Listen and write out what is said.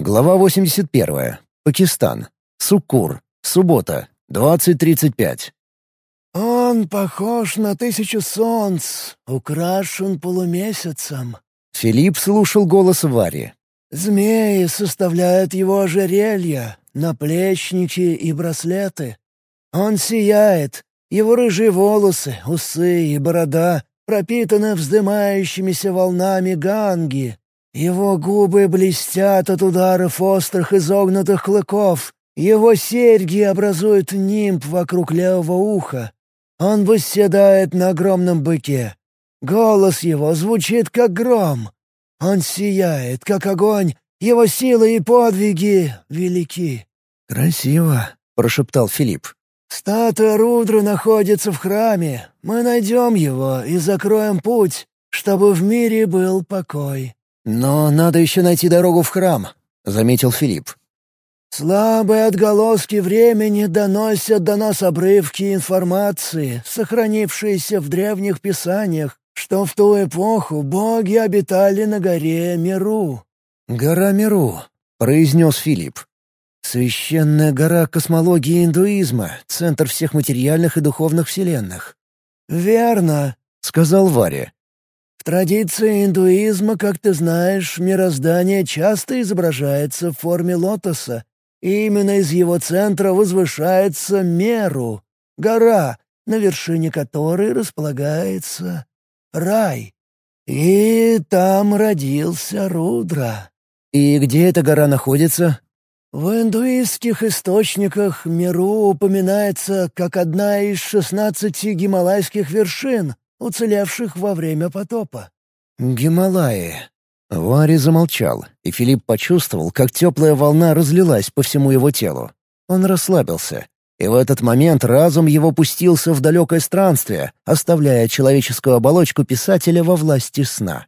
Глава 81. Пакистан. Суккур. Суббота. 20.35. «Он похож на тысячу солнц, украшен полумесяцем». Филипп слушал голос Вари. «Змеи составляют его ожерелья, наплечники и браслеты. Он сияет, его рыжие волосы, усы и борода пропитаны вздымающимися волнами ганги, его губы блестят от ударов острых изогнутых клыков. Его серьги образуют нимб вокруг левого уха. Он восседает на огромном быке. Голос его звучит, как гром. Он сияет, как огонь. Его силы и подвиги велики. «Красиво», — прошептал Филипп. «Статуя Рудры находится в храме. Мы найдем его и закроем путь, чтобы в мире был покой». «Но надо еще найти дорогу в храм», — заметил Филипп. «Слабые отголоски времени доносят до нас обрывки информации, сохранившиеся в древних писаниях, что в ту эпоху боги обитали на горе Миру». «Гора Миру», — произнес Филипп. «Священная гора космологии индуизма, центр всех материальных и духовных вселенных». «Верно», — сказал Варя. Традиции индуизма, как ты знаешь, мироздание часто изображается в форме лотоса, и именно из его центра возвышается Меру, гора, на вершине которой располагается рай. И там родился Рудра. «И где эта гора находится?» В индуистских источниках Меру упоминается как одна из шестнадцати гималайских вершин, уцелевших во время потопа. «Гималаи». Вари замолчал, и Филипп почувствовал, как теплая волна разлилась по всему его телу. Он расслабился, и в этот момент разум его пустился в далекое странствие, оставляя человеческую оболочку писателя во власти сна.